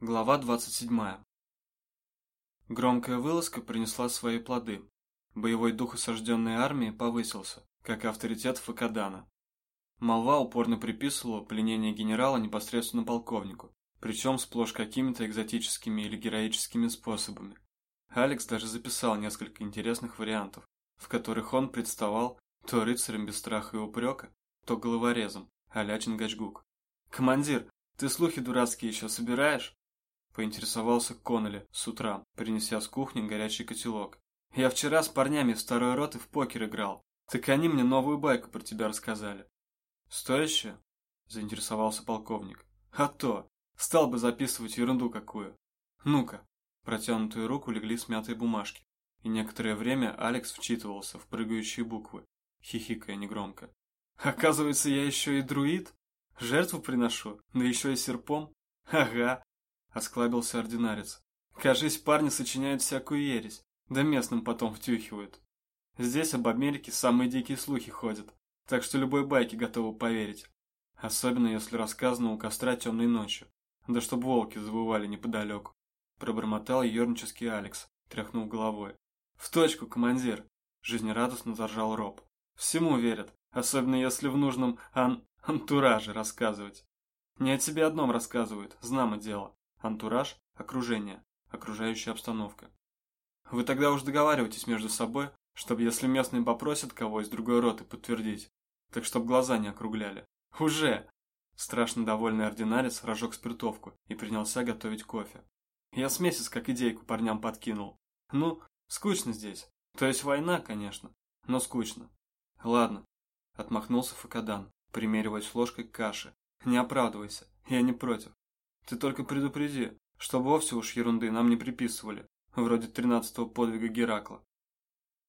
Глава 27. Громкая вылазка принесла свои плоды. Боевой дух осажденной армии повысился, как и авторитет Факадана. Молва упорно приписывала пленение генерала непосредственно полковнику, причем сплошь какими-то экзотическими или героическими способами. Алекс даже записал несколько интересных вариантов, в которых он представал то рыцарем без страха и упрека, то головорезом, а-ля Чингачгук. «Командир, ты слухи дурацкие еще собираешь?» Поинтересовался Коннелли с утра, принеся с кухни горячий котелок. «Я вчера с парнями из второй роты в покер играл. Так они мне новую байку про тебя рассказали». «Стоящая?» – заинтересовался полковник. «А то! Стал бы записывать ерунду какую. Ну-ка!» Протянутую руку легли смятые бумажки, и некоторое время Алекс вчитывался в прыгающие буквы, хихикая негромко. «Оказывается, я еще и друид? Жертву приношу, да еще и серпом? Ага, Осклабился ординарец. Кажись, парни сочиняют всякую ересь, да местным потом втюхивают. Здесь об Америке самые дикие слухи ходят, так что любой байке готовы поверить. Особенно, если рассказано у костра темной ночью. Да чтоб волки завывали неподалеку. Пробормотал ернический Алекс, тряхнув головой. В точку, командир! Жизнерадостно заржал Роб. Всему верят, особенно если в нужном ан антураже рассказывать. Не о тебе одном рассказывают, знамо дело. Антураж, окружение, окружающая обстановка. Вы тогда уж договаривайтесь между собой, чтобы если местные попросят кого из другой роты подтвердить, так чтоб глаза не округляли. Уже! Страшно довольный ординарец разжег спиртовку и принялся готовить кофе. Я с месяц как идейку парням подкинул. Ну, скучно здесь. То есть война, конечно, но скучно. Ладно, отмахнулся Факадан, примериваясь ложкой к каше. Не оправдывайся, я не против. Ты только предупреди, что вовсе уж ерунды нам не приписывали, вроде тринадцатого подвига Геракла.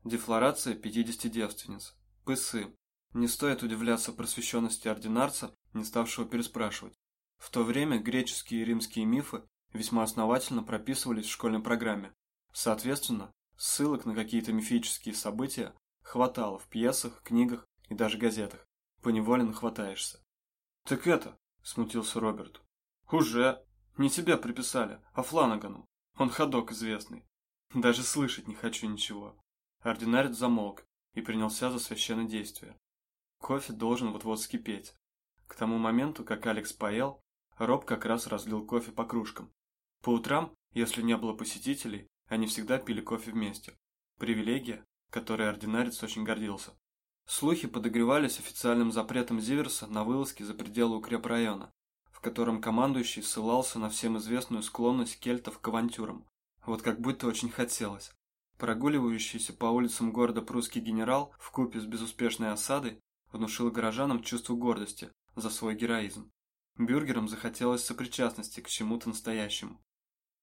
Дефлорация 50 девственниц. Пысы. Не стоит удивляться просвещенности ординарца, не ставшего переспрашивать. В то время греческие и римские мифы весьма основательно прописывались в школьной программе. Соответственно, ссылок на какие-то мифические события хватало в пьесах, книгах и даже газетах. Поневоле нахватаешься. «Так это», – смутился Роберт, «Уже. Не тебя приписали, а Фланагану. Он ходок известный. Даже слышать не хочу ничего». Ординарец замолк и принялся за священное действие. Кофе должен вот-вот вскипеть. К тому моменту, как Алекс поел, Роб как раз разлил кофе по кружкам. По утрам, если не было посетителей, они всегда пили кофе вместе. Привилегия, которой ординарец очень гордился. Слухи подогревались официальным запретом Зиверса на вылазки за пределы укрепрайона, в котором командующий ссылался на всем известную склонность кельтов к авантюрам. Вот как будто очень хотелось. Прогуливающийся по улицам города прусский генерал в купе с безуспешной осадой внушил горожанам чувство гордости за свой героизм. Бюргерам захотелось сопричастности к чему-то настоящему.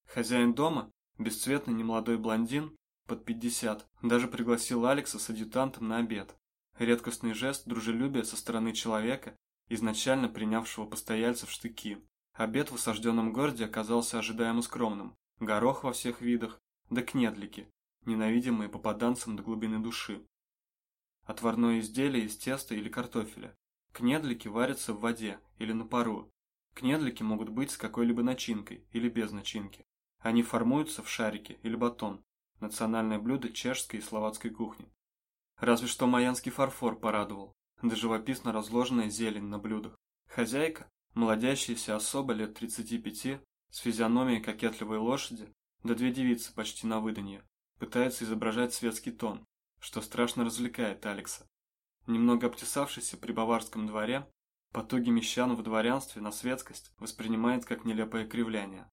Хозяин дома, бесцветный немолодой блондин, под 50, даже пригласил Алекса с адъютантом на обед. Редкостный жест дружелюбия со стороны человека, изначально принявшего постояльцев штыки. Обед в осажденном городе оказался ожидаемо скромным. Горох во всех видах, да кнедлики, ненавидимые попаданцам до глубины души. Отварное изделие из теста или картофеля. Кнедлики варятся в воде или на пару. Кнедлики могут быть с какой-либо начинкой или без начинки. Они формуются в шарики или батон. Национальное блюдо чешской и словацкой кухни. Разве что майянский фарфор порадовал да живописно разложенная зелень на блюдах. Хозяйка, молодящаяся особа лет 35, с физиономией кокетливой лошади, да две девицы почти на выданье, пытается изображать светский тон, что страшно развлекает Алекса. Немного обтесавшийся при баварском дворе, потуги мещан в дворянстве на светскость воспринимает как нелепое кривляние.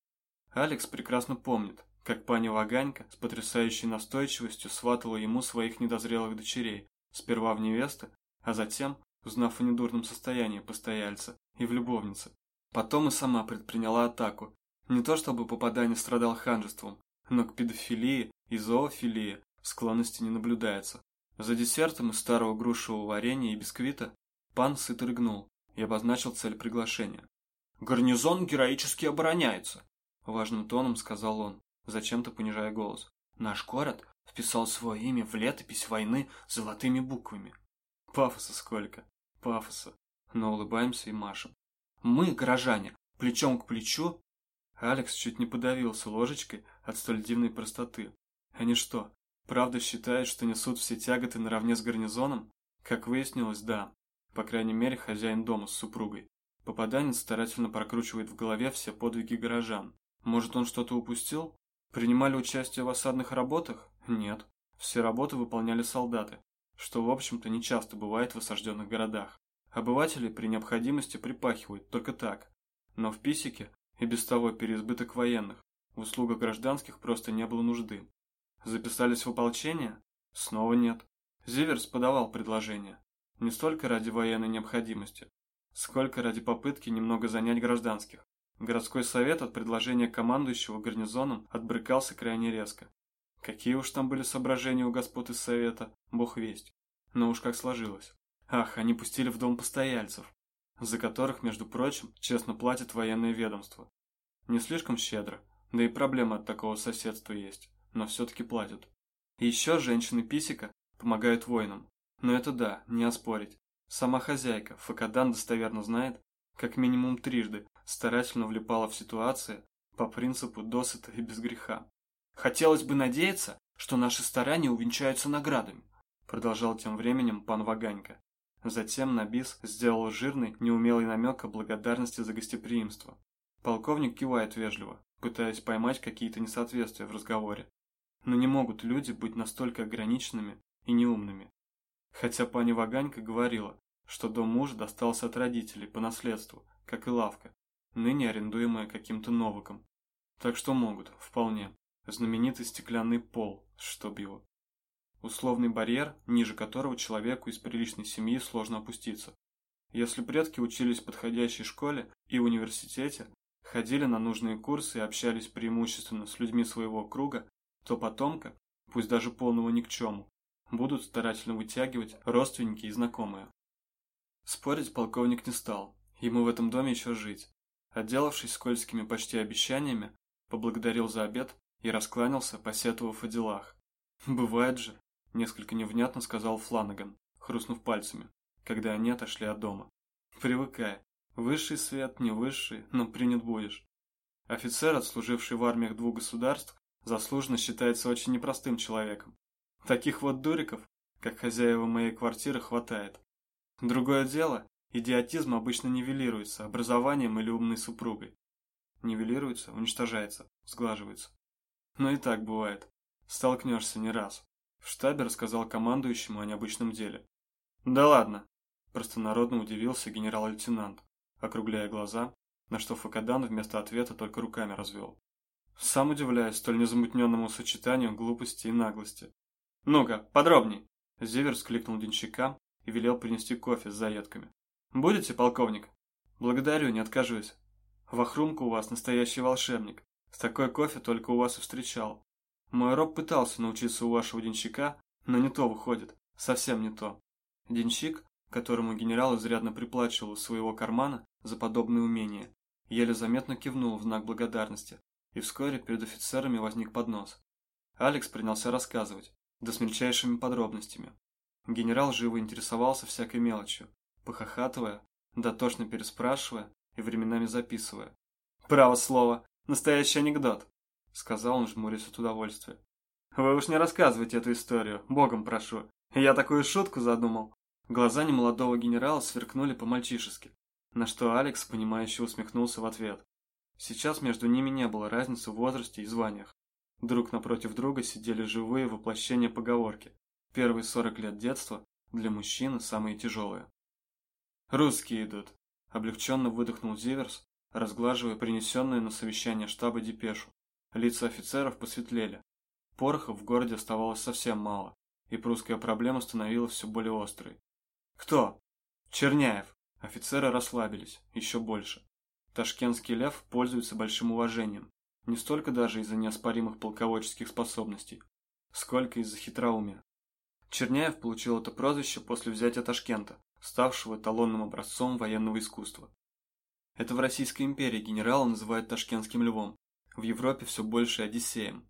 Алекс прекрасно помнит, как пани Ваганька с потрясающей настойчивостью сватала ему своих недозрелых дочерей, сперва в невесты, а затем, узнав о недурном состоянии постояльца и в любовнице, потом и сама предприняла атаку. Не то чтобы попадание страдал ханжеством, но к педофилии и зоофилии склонности не наблюдается. За десертом из старого грушевого варенья и бисквита пан сыто рыгнул и обозначил цель приглашения. «Гарнизон героически обороняется», – важным тоном сказал он, зачем-то понижая голос. «Наш город вписал свое имя в летопись войны золотыми буквами. Пафоса сколько. Пафоса. Но улыбаемся и машем. Мы, горожане, плечом к плечу. Алекс чуть не подавился ложечкой от столь дивной простоты. Они что, правда считают, что несут все тяготы наравне с гарнизоном? Как выяснилось, да. По крайней мере, хозяин дома с супругой. Попаданец старательно прокручивает в голове все подвиги горожан. Может, он что-то упустил? Принимали участие в осадных работах? Нет. Все работы выполняли солдаты, что, в общем-то, не часто бывает в осажденных городах. Обыватели при необходимости припахивают только так. Но в Писике и без того переизбыток военных. В услугах гражданских просто не было нужды. Записались в ополчение? Снова нет. Зиверс подавал предложение. Не столько ради военной необходимости, сколько ради попытки немного занять гражданских. Городской совет от предложения командующего гарнизоном отбрыкался крайне резко. Какие уж там были соображения у господ из совета, бог весть. Но уж как сложилось. Ах, они пустили в дом постояльцев, за которых, между прочим, честно платит военное ведомство. Не слишком щедро, да и проблема от такого соседства есть, но все-таки платят. И еще женщины Писика помогают воинам. Но это да, не оспорить. Сама хозяйка, Факадан достоверно знает, как минимум трижды старательно влипала в ситуации по принципу досыта и без греха. «Хотелось бы надеяться, что наши старания увенчаются наградами», продолжал тем временем пан Ваганька. Затем Набис сделал жирный, неумелый намек о благодарности за гостеприимство. Полковник кивает вежливо, пытаясь поймать какие-то несоответствия в разговоре. Но не могут люди быть настолько ограниченными и неумными. Хотя пани Ваганька говорила, что дом мужа достался от родителей по наследству, как и лавка, ныне арендуемая каким-то новиком. Так что могут, вполне. Знаменитый стеклянный пол, чтоб его. Условный барьер, ниже которого человеку из приличной семьи сложно опуститься. Если предки учились в подходящей школе и университете, ходили на нужные курсы и общались преимущественно с людьми своего круга, то потомка, пусть даже полного ни к чему, будут старательно вытягивать родственники и знакомые. Спорить полковник не стал, ему в этом доме еще жить. Отделавшись скользкими почти обещаниями, поблагодарил за обед и раскланялся, посетовав о делах. Бывает же, Несколько невнятно сказал Фланаган, хрустнув пальцами, когда они отошли от дома. Привыкай. Высший свет, не высший, но принят будешь. Офицер, отслуживший в армиях двух государств, заслуженно считается очень непростым человеком. Таких вот дуриков, как хозяева моей квартиры, хватает. Другое дело, идиотизм обычно нивелируется образованием или умной супругой. Нивелируется, уничтожается, сглаживается. Но и так бывает. Столкнешься не раз. В штабе рассказал командующему о необычном деле. «Да ладно!» – простонародно удивился генерал-лейтенант, округляя глаза, на что Факадан вместо ответа только руками развел. Сам удивляюсь столь незамутненному сочетанию глупости и наглости. «Ну-ка, подробней!» Зевер скликнул денщика и велел принести кофе с заедками. «Будете, полковник?» «Благодарю, не откажусь. Вахрумка у вас настоящий волшебник. С такой кофе только у вас и встречал. Мой роб пытался научиться у вашего денщика, но не то выходит, совсем не то. Денщик, которому генерал изрядно приплачивал из своего кармана за подобные умения, еле заметно кивнул в знак благодарности, и вскоре перед офицерами возник поднос. Алекс принялся рассказывать, да с мельчайшими подробностями. Генерал живо интересовался всякой мелочью, похохатывая, дотошно переспрашивая и временами записывая. «Право слово, настоящий анекдот!» сказал он, жмурясь от удовольствия. «Вы уж не рассказывайте эту историю, богом прошу. Я такую шутку задумал». Глаза немолодого генерала сверкнули по-мальчишески, на что Алекс, понимающе усмехнулся в ответ. Сейчас между ними не было разницы в возрасте и званиях. Друг напротив друга сидели живые воплощения поговорки. Первые сорок лет детства для мужчины самые тяжелые. «Русские идут», – облегченно выдохнул Зиверс, разглаживая принесенную на совещание штаба депешу. Лица офицеров посветлели. Пороха в городе оставалось совсем мало, и прусская проблема становилась все более острой. «Кто?» «Черняев». Офицеры расслабились, еще больше. Ташкентский лев пользуется большим уважением, не столько даже из-за неоспоримых полководческих способностей, сколько из-за хитроумия. Черняев получил это прозвище после взятия Ташкента, ставшего эталонным образцом военного искусства. Это в Российской империи генерала называют Ташкентским львом, в Европе все больше Одиссеем.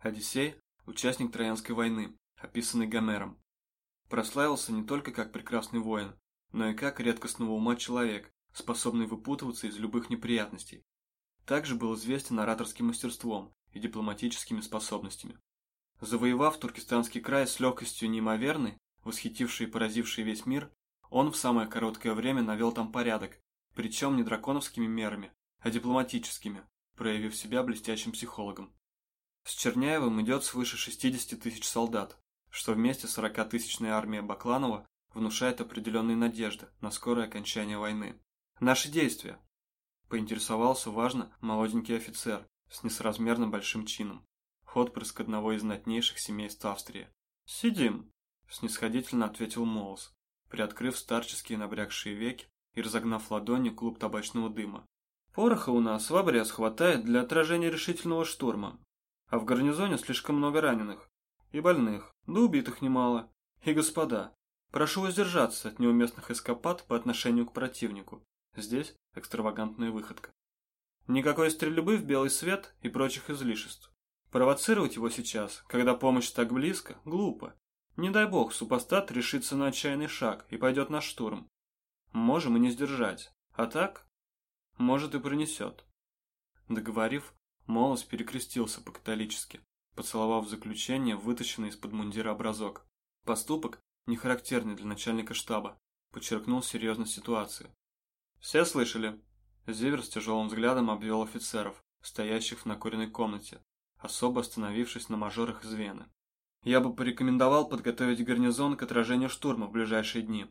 Одиссей – участник Троянской войны, описанный Гомером. Прославился не только как прекрасный воин, но и как редкостного ума человек, способный выпутываться из любых неприятностей. также был известен ораторским мастерством и дипломатическими способностями. Завоевав Туркестанский край с легкостью неимоверной, восхитивший и поразивший весь мир, он в самое короткое время навел там порядок, причем не драконовскими мерами, а дипломатическими, проявив себя блестящим психологом. С Черняевым идет свыше 60 тысяч солдат, что вместе с 40-тысячной армией Бакланова внушает определенные надежды на скорое окончание войны. Наши действия, Поинтересовался важно молоденький офицер с несразмерно большим чином, отпрыск одного из знатнейших семейств Австрии. «Сидим», – снисходительно ответил Молос, приоткрыв старческие набрякшие веки и разогнав ладонью клуб табачного дыма. «Пороха у нас в обрез хватает для отражения решительного штурма, а в гарнизоне слишком много раненых и больных, да убитых немало. И, господа, прошу воздержаться от неуместных эскапад по отношению к противнику. Здесь экстравагантная выходка. Никакой стрельбы в белый свет и прочих излишеств. Провоцировать его сейчас, когда помощь так близко, глупо. Не дай бог, супостат решится на отчаянный шаг и пойдет на штурм. Можем и не сдержать. А так, может и пронесет. Договорив, Молос перекрестился по-католически, поцеловав в заключение вытащенный из-под мундира образок. Поступок, не характерный для начальника штаба, подчеркнул серьезность ситуации. «Все слышали?» Зивер с тяжелым взглядом обвел офицеров, стоящих в накуренной комнате, особо остановившись на мажорах из Вены. «Я бы порекомендовал подготовить гарнизон к отражению штурма в ближайшие дни»,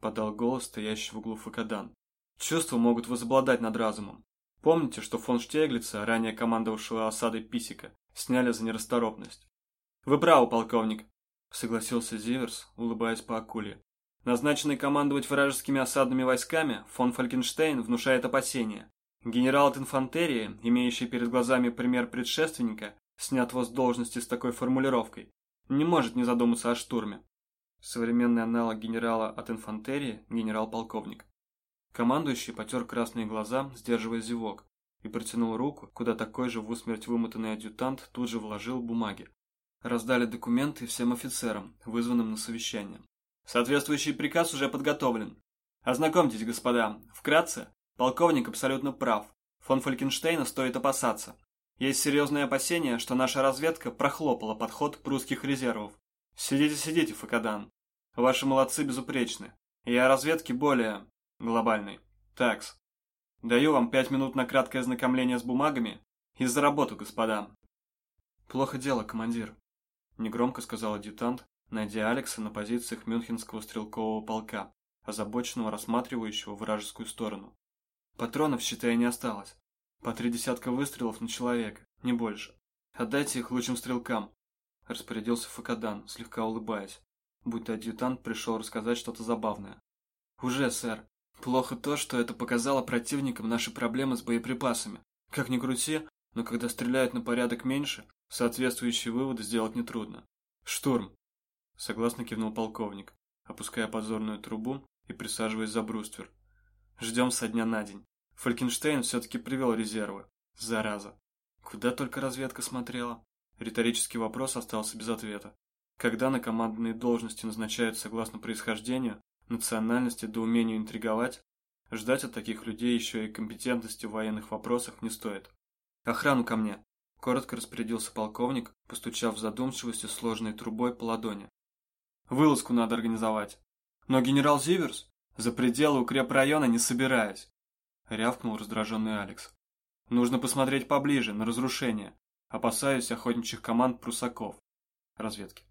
подал голос стоящий в углу Факадан. «Чувства могут возобладать над разумом. Помните, что фон Штеглица, ранее командовавшего осадой Писика, сняли за нерасторопность?» «Вы правы, полковник», согласился Зиверс, улыбаясь по акуле. Назначенный командовать вражескими осадными войсками, фон Фалькенштейн внушает опасения. Генерал от инфантерии, имеющий перед глазами пример предшественника, снят с должности с такой формулировкой, не может не задуматься о штурме. Современный аналог генерала от инфантерии – генерал-полковник. Командующий потер красные глаза, сдерживая зевок, и протянул руку, куда такой же в усмерть вымотанный адъютант тут же вложил бумаги. Раздали документы всем офицерам, вызванным на совещание. Соответствующий приказ уже подготовлен. Ознакомьтесь, господа. Вкратце, полковник абсолютно прав. Фон Фалькенштейна стоит опасаться. Есть серьезные опасения, что наша разведка прохлопала подход прусских резервов. Сидите, сидите, Факадан. Ваши молодцы безупречны. И о разведке более глобальной. Такс. Даю вам пять минут на краткое ознакомление с бумагами и за работу, господа. Плохо дело, командир. Негромко сказал адъютант, найдя Алекса на позициях Мюнхенского стрелкового полка, озабоченного рассматривающего вражескую сторону. Патронов, считай, не осталось. По три десятка выстрелов на человека, не больше. Отдайте их лучшим стрелкам, распорядился Факадан, слегка улыбаясь, будто адъютант пришел рассказать что-то забавное. Уже, сэр. Плохо то, что это показало противникам наши проблемы с боеприпасами. Как ни крути, но когда стреляют на порядок меньше, соответствующие выводы сделать нетрудно. Штурм. Согласно кивнул полковник, опуская подзорную трубу и присаживаясь за бруствер. Ждем со дня на день. Фалькенштейн все-таки привел резервы. Зараза. Куда только разведка смотрела? Риторический вопрос остался без ответа. Когда на командные должности назначают согласно происхождению, национальности да умению интриговать, ждать от таких людей еще и компетентности в военных вопросах не стоит. «Охрану ко мне!» – коротко распорядился полковник, постучав в задумчивости сложной трубой по ладони. Вылазку надо организовать. Но генерал Зиверс за пределы укрепрайона не собираюсь. Рявкнул раздраженный Алекс. Нужно посмотреть поближе, на разрушение. Опасаюсь охотничьих команд прусаков. Разведки.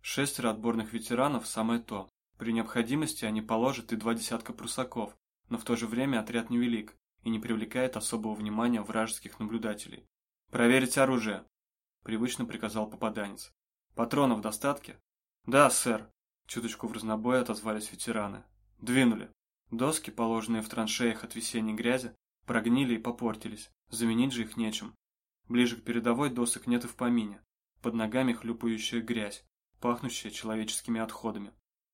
Шестеро отборных ветеранов – самое то. При необходимости они положат и два десятка прусаков, но в то же время отряд невелик и не привлекает особого внимания вражеских наблюдателей. «Проверить оружие», – привычно приказал попаданец. «Патронов в достатке?» «Да, сэр», – чуточку в разнобой отозвались ветераны. «Двинули». Доски, положенные в траншеях от весенней грязи, прогнили и попортились, заменить же их нечем. Ближе к передовой досок нет и в помине. Под ногами хлюпающая грязь, пахнущая человеческими отходами.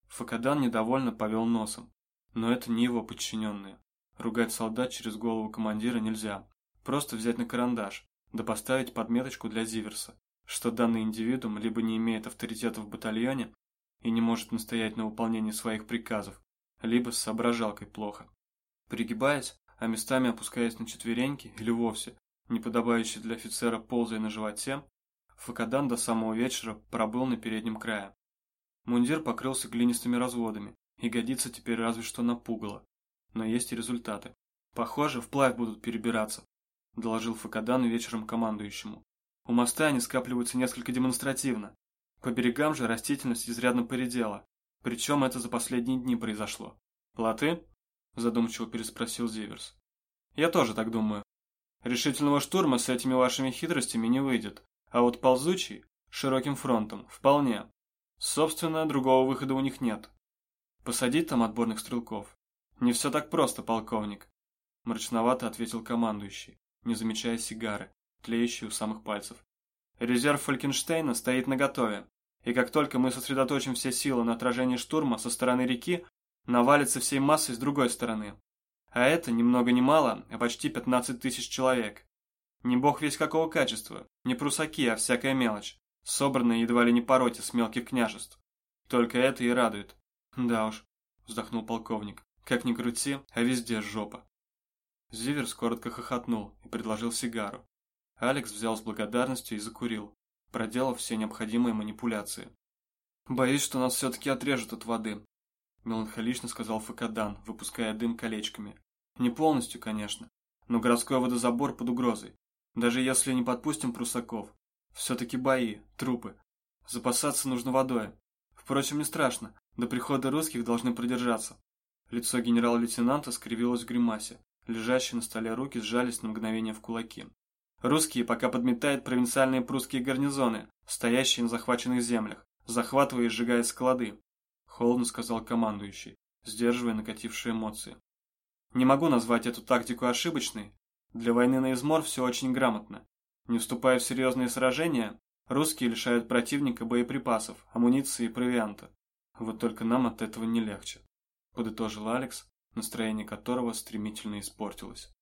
Факадан недовольно повел носом. Но это не его подчиненные. Ругать солдат через голову командира нельзя. Просто взять на карандаш, да поставить подметочку для Зиверса что данный индивидуум либо не имеет авторитета в батальоне и не может настоять на выполнении своих приказов, либо с соображалкой плохо. Пригибаясь, а местами опускаясь на четвереньки или вовсе, неподобающий для офицера ползая на животе, Факадан до самого вечера пробыл на переднем крае. Мундир покрылся глинистыми разводами и годится теперь разве что на пугало. Но есть и результаты. Похоже, вплавь будут перебираться, доложил Факадан вечером командующему. У моста они скапливаются несколько демонстративно. По берегам же растительность изрядно поредела. Причем это за последние дни произошло. «Плоты?» – задумчиво переспросил Зиверс. «Я тоже так думаю. Решительного штурма с этими вашими хитростями не выйдет, а вот ползучий, широким фронтом, вполне. Собственно, другого выхода у них нет. Посадить там отборных стрелков? Не все так просто, полковник. Мрачновато ответил командующий, не замечая сигары, тлеющей у самых пальцев. Резерв Фолькенштейна стоит наготове, и как только мы сосредоточим все силы на отражении штурма со стороны реки, навалится всей массой с другой стороны. А это ни много ни мало, а почти 15 тысяч человек. Не бог весь какого качества, не прусаки, а всякая мелочь, собранная едва ли не по роте с мелких княжеств. Только это и радует. Да уж, вздохнул полковник, как ни крути, а везде жопа. Зиверс коротко хохотнул и предложил сигару. Алекс взял с благодарностью и закурил, проделав все необходимые манипуляции. «Боюсь, что нас все-таки отрежут от воды», – меланхолично сказал Факадан, выпуская дым колечками. «Не полностью, конечно, но городской водозабор под угрозой. Даже если не подпустим прусаков. Все-таки бои, трупы. Запасаться нужно водой. Впрочем, не страшно. До прихода русских должны продержаться. Лицо генерал-лейтенанта скривилось в гримасе. Лежащие на столе руки сжались на мгновение в кулаки. Русские пока подметают провинциальные прусские гарнизоны, стоящие на захваченных землях, захватывая и сжигая склады. Холодно сказал командующий, сдерживая накатившие эмоции. Не могу назвать эту тактику ошибочной, для войны на измор все очень грамотно. Не вступая в серьезные сражения, русские лишают противника боеприпасов, амуниции и провианта. Вот только нам от этого не легче. Подытожил Алекс, настроение которого стремительно испортилось.